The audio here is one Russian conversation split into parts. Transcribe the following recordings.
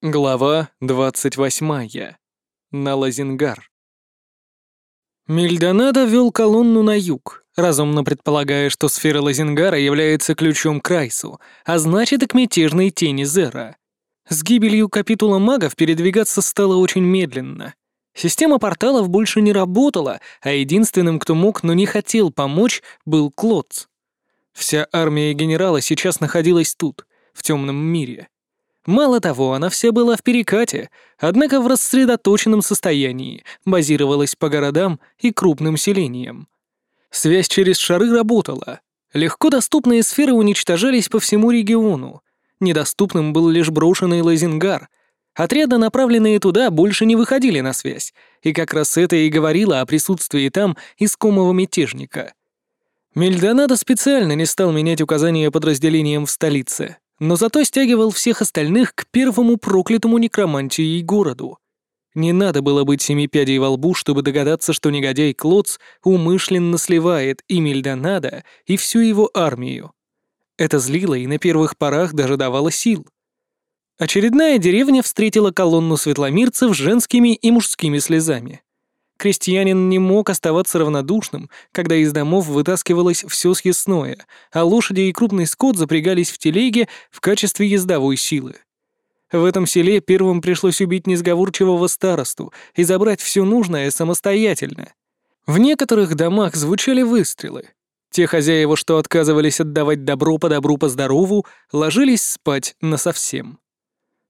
Глава 28. На Лазингар. Мильдонадо вел колонну на юг, разумно предполагая, что сфера Лазингара является ключом к Райсу, а значит и к мятежной тени Зера. С гибелью капитула магов передвигаться стало очень медленно. Система порталов больше не работала, а единственным, кто мог, но не хотел помочь, был Клодц. Вся армия генерала сейчас находилась тут, в темном мире. Мало того, она вся была в перекате, однако в рассредоточенном состоянии, базировалась по городам и крупным селениям. Связь через шары работала. Легко доступные сферы уничтожались по всему региону. Недоступным был лишь брошенный Лазингар. Отряды, направленные туда, больше не выходили на связь, и как раз это и говорило о присутствии там искомого мятежника. Мельдонадо специально не стал менять указания подразделениям в столице но зато стягивал всех остальных к первому проклятому некромантией городу. Не надо было быть семи пядей во лбу, чтобы догадаться, что негодяй Клоц умышленно сливает и Мельдонада, и всю его армию. Это злило и на первых порах даже давало сил. Очередная деревня встретила колонну светломирцев женскими и мужскими слезами. Крестьянин не мог оставаться равнодушным, когда из домов вытаскивалось все съестное, а лошади и крупный скот запрягались в телеге в качестве ездовой силы. В этом селе первым пришлось убить несговорчивого старосту и забрать все нужное самостоятельно. В некоторых домах звучали выстрелы. Те хозяева, что отказывались отдавать добро по добру по здорову, ложились спать насовсем.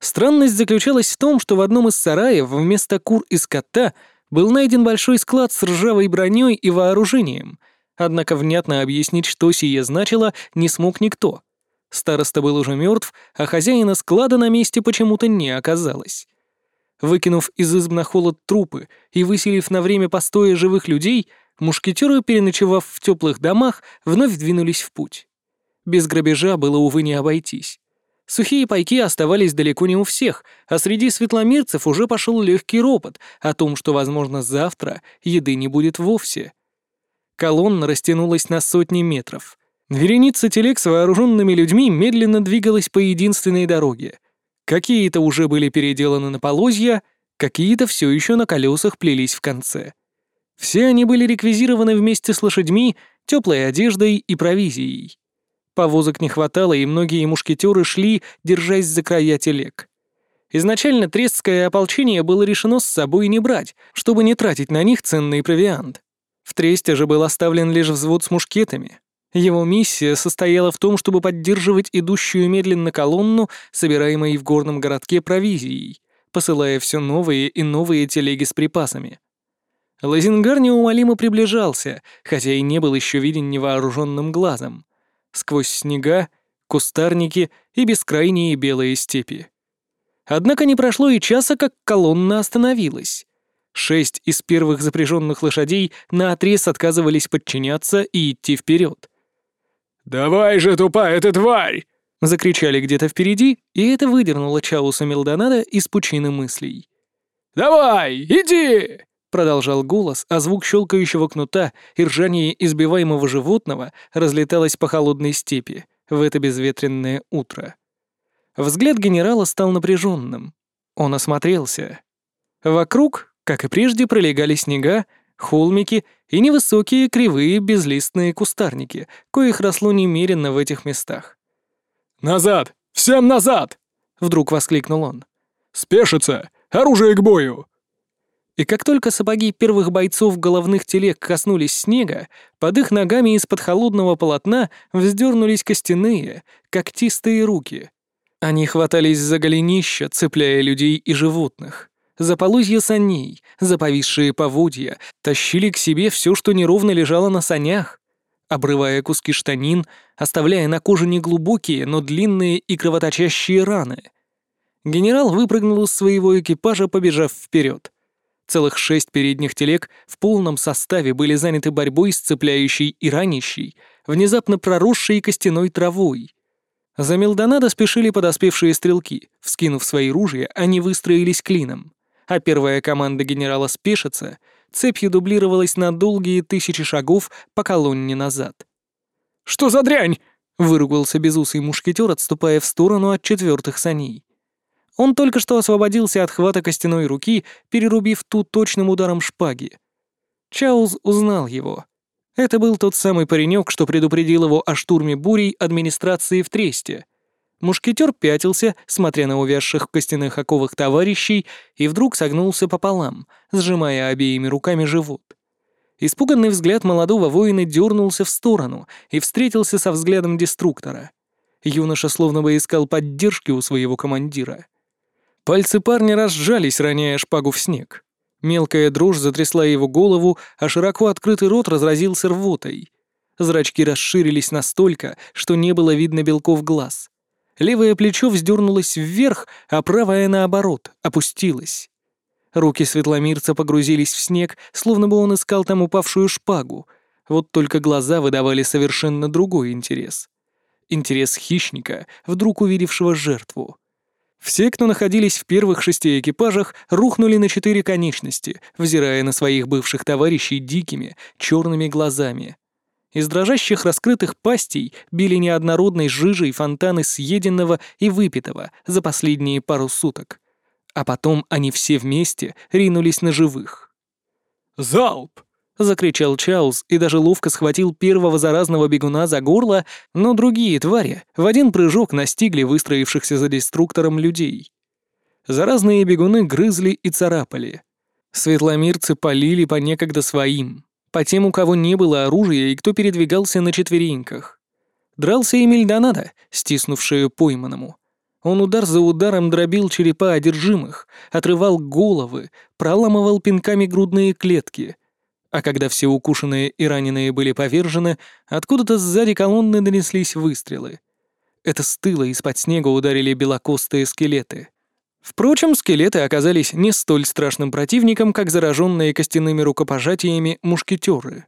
Странность заключалась в том, что в одном из сараев вместо кур и скота — был найден большой склад с ржавой броней и вооружением, однако внятно объяснить, что сие значило, не смог никто. Староста был уже мертв, а хозяина склада на месте почему-то не оказалось. Выкинув из изб на холод трупы и выселив на время постоя живых людей, мушкетеры, переночевав в теплых домах, вновь двинулись в путь. Без грабежа было, увы, не обойтись. Сухие пайки оставались далеко не у всех, а среди светломирцев уже пошел легкий ропот о том, что, возможно, завтра еды не будет вовсе. Колонна растянулась на сотни метров. Вереница телег с вооруженными людьми медленно двигалась по единственной дороге. Какие-то уже были переделаны на полозья, какие-то все еще на колесах плелись в конце. Все они были реквизированы вместе с лошадьми, теплой одеждой и провизией. Повозок не хватало, и многие мушкетеры шли, держась за края телег. Изначально Трестское ополчение было решено с собой не брать, чтобы не тратить на них ценный провиант. В Тресте же был оставлен лишь взвод с мушкетами. Его миссия состояла в том, чтобы поддерживать идущую медленно колонну, собираемой в горном городке провизией, посылая все новые и новые телеги с припасами. Лазингар неумолимо приближался, хотя и не был еще виден невооруженным глазом сквозь снега, кустарники и бескрайние белые степи. Однако не прошло и часа, как колонна остановилась. Шесть из первых запряженных лошадей наотрез отказывались подчиняться и идти вперед. «Давай же, тупая ты тварь!» — закричали где-то впереди, и это выдернуло Чауса Мелдонада из пучины мыслей. «Давай, иди!» Продолжал голос, а звук щелкающего кнута и ржание избиваемого животного разлеталось по холодной степи в это безветренное утро. Взгляд генерала стал напряженным. Он осмотрелся. Вокруг, как и прежде, пролегали снега, холмики и невысокие кривые безлистные кустарники, коих росло немерено в этих местах. «Назад! Всем назад!» — вдруг воскликнул он. «Спешиться! Оружие к бою!» И как только сапоги первых бойцов головных телег коснулись снега, под их ногами из-под холодного полотна вздернулись костяные, когтистые руки. Они хватались за голенища, цепляя людей и животных. За полозья саней, за повисшие поводья, тащили к себе все, что неровно лежало на санях, обрывая куски штанин, оставляя на коже неглубокие, но длинные и кровоточащие раны. Генерал выпрыгнул из своего экипажа, побежав вперед. Целых шесть передних телег в полном составе были заняты борьбой с цепляющей и ранящей, внезапно проросшей костяной травой. За Мелдонадо спешили подоспевшие стрелки. Вскинув свои ружья, они выстроились клином. А первая команда генерала спешится, цепью дублировалась на долгие тысячи шагов по колонне назад. «Что за дрянь?» — выругался безусый мушкетер, отступая в сторону от четвертых саней. Он только что освободился от хвата костяной руки, перерубив ту точным ударом шпаги. Чаулз узнал его. Это был тот самый паренек, что предупредил его о штурме бурей администрации в Тресте. Мушкетер пятился, смотря на увязших в костяных оковах товарищей, и вдруг согнулся пополам, сжимая обеими руками живот. Испуганный взгляд молодого воина дернулся в сторону и встретился со взглядом деструктора. Юноша словно бы искал поддержки у своего командира. Пальцы парня разжались, роняя шпагу в снег. Мелкая дрожь затрясла его голову, а широко открытый рот разразился рвотой. Зрачки расширились настолько, что не было видно белков глаз. Левое плечо вздернулось вверх, а правое, наоборот, опустилось. Руки светломирца погрузились в снег, словно бы он искал там упавшую шпагу. Вот только глаза выдавали совершенно другой интерес. Интерес хищника, вдруг увидевшего жертву. Все, кто находились в первых шести экипажах, рухнули на четыре конечности, взирая на своих бывших товарищей дикими, черными глазами. Из дрожащих раскрытых пастей били неоднородной жижей фонтаны съеденного и выпитого за последние пару суток. А потом они все вместе ринулись на живых. «Залп!» — закричал Чаус и даже ловко схватил первого заразного бегуна за горло, но другие твари в один прыжок настигли выстроившихся за деструктором людей. Заразные бегуны грызли и царапали. Светломирцы полили по некогда своим, по тем, у кого не было оружия и кто передвигался на четвереньках. Дрался и Мельдонадо, стиснувшую пойманному. Он удар за ударом дробил черепа одержимых, отрывал головы, проламывал пинками грудные клетки. А когда все укушенные и раненые были повержены, откуда-то сзади колонны донеслись выстрелы. Это стыло из-под снега ударили белокостые скелеты. Впрочем, скелеты оказались не столь страшным противником, как зараженные костяными рукопожатиями мушкетеры.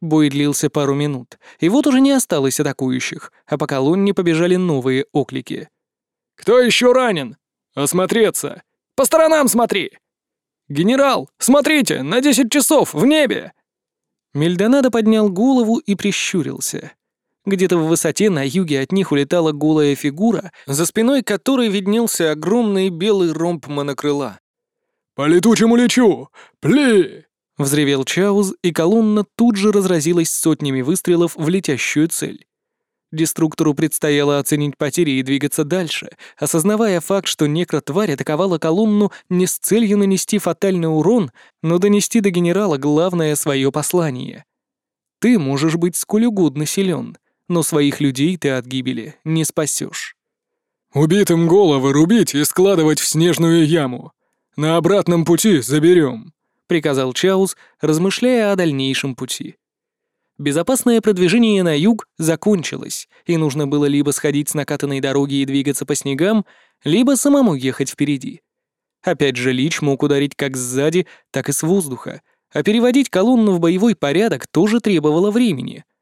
Бой длился пару минут, и вот уже не осталось атакующих, а по колонне побежали новые оклики. «Кто еще ранен? Осмотреться! По сторонам смотри! Генерал, смотрите, на десять часов, в небе!» Мельдонадо поднял голову и прищурился. Где-то в высоте на юге от них улетала голая фигура, за спиной которой виднелся огромный белый ромб монокрыла. «По летучему лечу! Пли!» — взревел Чауз, и колонна тут же разразилась сотнями выстрелов в летящую цель. Деструктору предстояло оценить потери и двигаться дальше, осознавая факт, что некротварь атаковала колонну не с целью нанести фатальный урон, но донести до генерала главное свое послание. Ты можешь быть сколь угодно силен, но своих людей ты от гибели не спасешь. «Убитым головы рубить и складывать в снежную яму. На обратном пути заберем», — приказал Чаус, размышляя о дальнейшем пути. Безопасное продвижение на юг закончилось, и нужно было либо сходить с накатанной дороги и двигаться по снегам, либо самому ехать впереди. Опять же, Лич мог ударить как сзади, так и с воздуха, а переводить колонну в боевой порядок тоже требовало времени —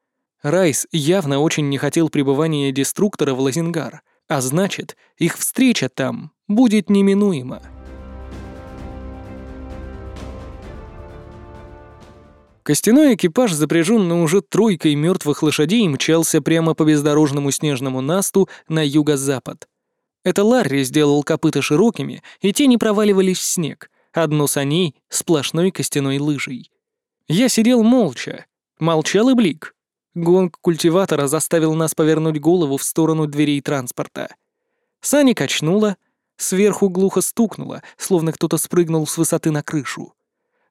Райс явно очень не хотел пребывания деструктора в Лазингар, а значит, их встреча там будет неминуема. Костяной экипаж, запряженный уже тройкой мертвых лошадей, мчался прямо по бездорожному снежному насту на юго-запад. Это Ларри сделал копыта широкими, и те не проваливались в снег, одно саней сплошной костяной лыжей. Я сидел молча, молчал и Блик. Гонг культиватора заставил нас повернуть голову в сторону дверей транспорта. Сани качнула, сверху глухо стукнуло, словно кто-то спрыгнул с высоты на крышу.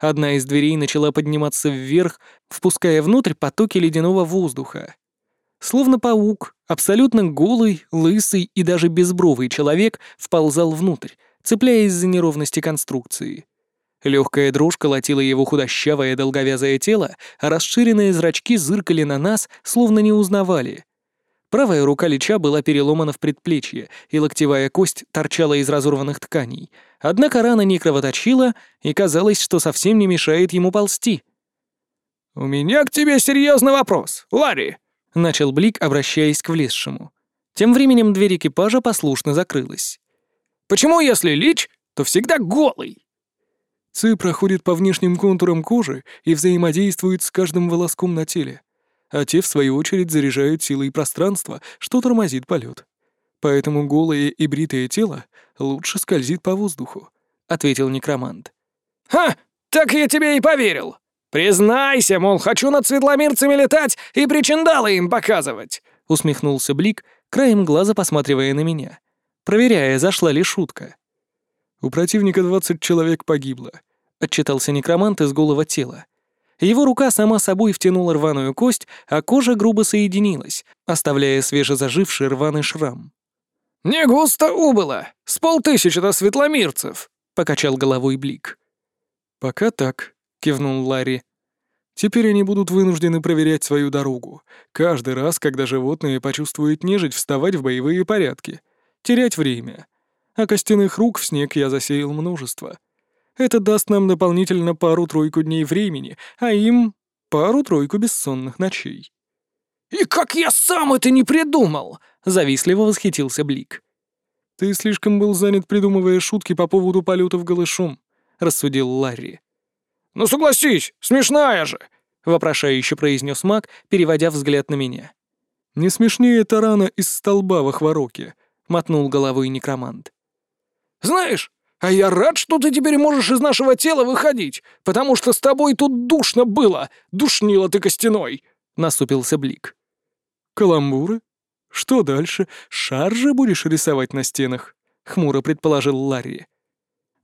Одна из дверей начала подниматься вверх, впуская внутрь потоки ледяного воздуха. Словно паук, абсолютно голый, лысый и даже безбровый человек вползал внутрь, цепляясь за неровности конструкции. Легкая дрожь колотила его худощавое долговязое тело, а расширенные зрачки зыркали на нас, словно не узнавали. Правая рука Лича была переломана в предплечье, и локтевая кость торчала из разорванных тканей. Однако рана не кровоточила, и казалось, что совсем не мешает ему ползти. «У меня к тебе серьезный вопрос, Ларри!» — начал Блик, обращаясь к влезшему. Тем временем дверь экипажа послушно закрылась. «Почему, если Лич, то всегда голый?» Ци проходит по внешним контурам кожи и взаимодействует с каждым волоском на теле, а те, в свою очередь, заряжают силой пространства, что тормозит полет. поэтому голое и бритое тело лучше скользит по воздуху», — ответил некромант. «Ха! Так я тебе и поверил! Признайся, мол, хочу над светломирцами летать и причиндалы им показывать!» — усмехнулся Блик, краем глаза посматривая на меня, проверяя, зашла ли шутка. «У противника двадцать человек погибло», — отчитался некромант из голого тела. Его рука сама собой втянула рваную кость, а кожа грубо соединилась, оставляя свежезаживший рваный шрам. «Не густо убыло! С полтысячи-то светломирцев!» — покачал головой Блик. «Пока так», — кивнул Ларри. «Теперь они будут вынуждены проверять свою дорогу. Каждый раз, когда животные почувствуют нежить, вставать в боевые порядки. Терять время. А костяных рук в снег я засеял множество. Это даст нам дополнительно пару-тройку дней времени, а им пару-тройку бессонных ночей». «И как я сам это не придумал!» — завистливо восхитился Блик. «Ты слишком был занят, придумывая шутки по поводу полетов голышом», — рассудил Ларри. «Ну согласись, смешная же!» — вопрошающе произнес маг, переводя взгляд на меня. «Не смешнее тарана из столба в Ахвароке», — мотнул головой некромант. «Знаешь, а я рад, что ты теперь можешь из нашего тела выходить, потому что с тобой тут душно было, душнило ты костяной!» — насупился Блик. «Каламбуры?» «Что дальше? Шаржи будешь рисовать на стенах?» — хмуро предположил Ларри.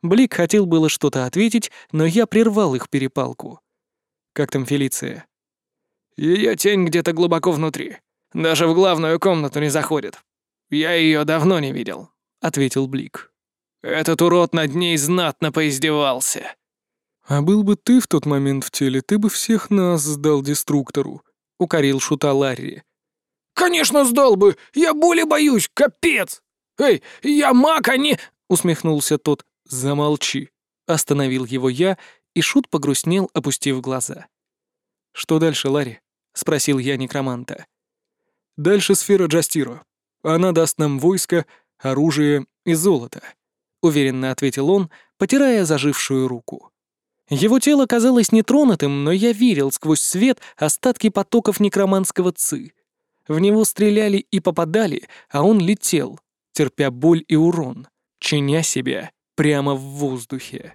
Блик хотел было что-то ответить, но я прервал их перепалку. «Как там Фелиция?» Ее тень где-то глубоко внутри. Даже в главную комнату не заходит. Я ее давно не видел», — ответил Блик. «Этот урод над ней знатно поиздевался». «А был бы ты в тот момент в теле, ты бы всех нас сдал деструктору», — укорил шута Ларри. «Конечно сдал бы! Я боли боюсь, капец! Эй, я маг, а не...» — усмехнулся тот. «Замолчи!» — остановил его я, и Шут погрустнел, опустив глаза. «Что дальше, Ларри?» — спросил я некроманта. «Дальше сфера Джастиро. Она даст нам войско, оружие и золото», — уверенно ответил он, потирая зажившую руку. Его тело казалось нетронутым, но я видел сквозь свет остатки потоков некроманского ци. В него стреляли и попадали, а он летел, терпя боль и урон, чиня себя прямо в воздухе.